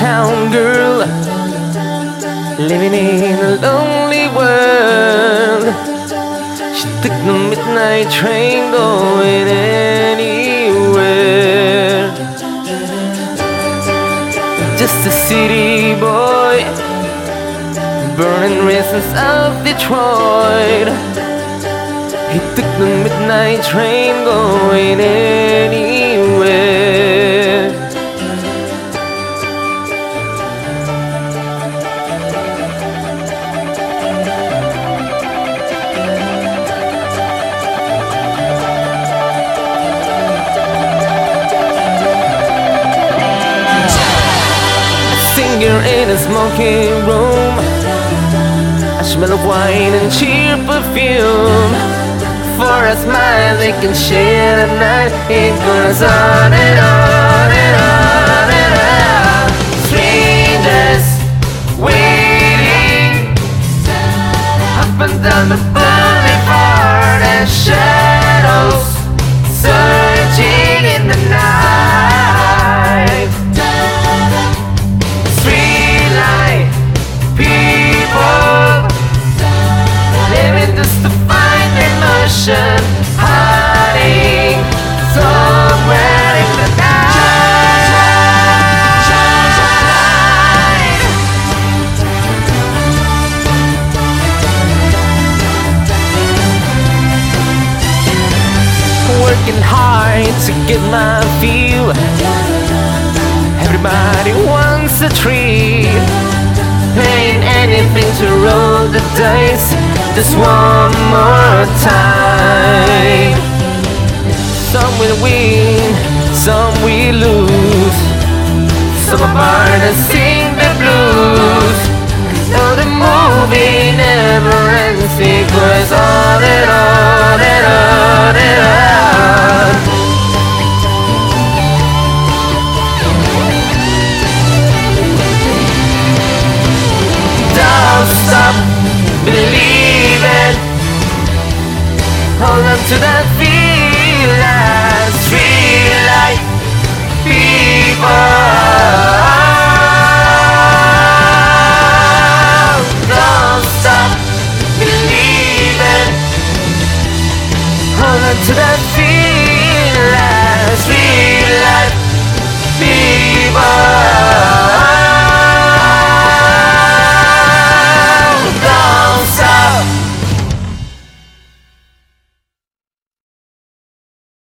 Town girl living in a lonely world. She took the midnight train going anywhere. Just a city boy, burning raisins of Detroit. He took the midnight train going anywhere. In a smoking room. I smell of wine and cheap perfume. For a smile they can share the night. It goes on and on to get my feel. Everybody wants a treat. Paying anything to roll the dice just one more time. Some will win, some will lose. Some are born to to the feelings, real life people. Don't stop believing. Hold on to the feeling.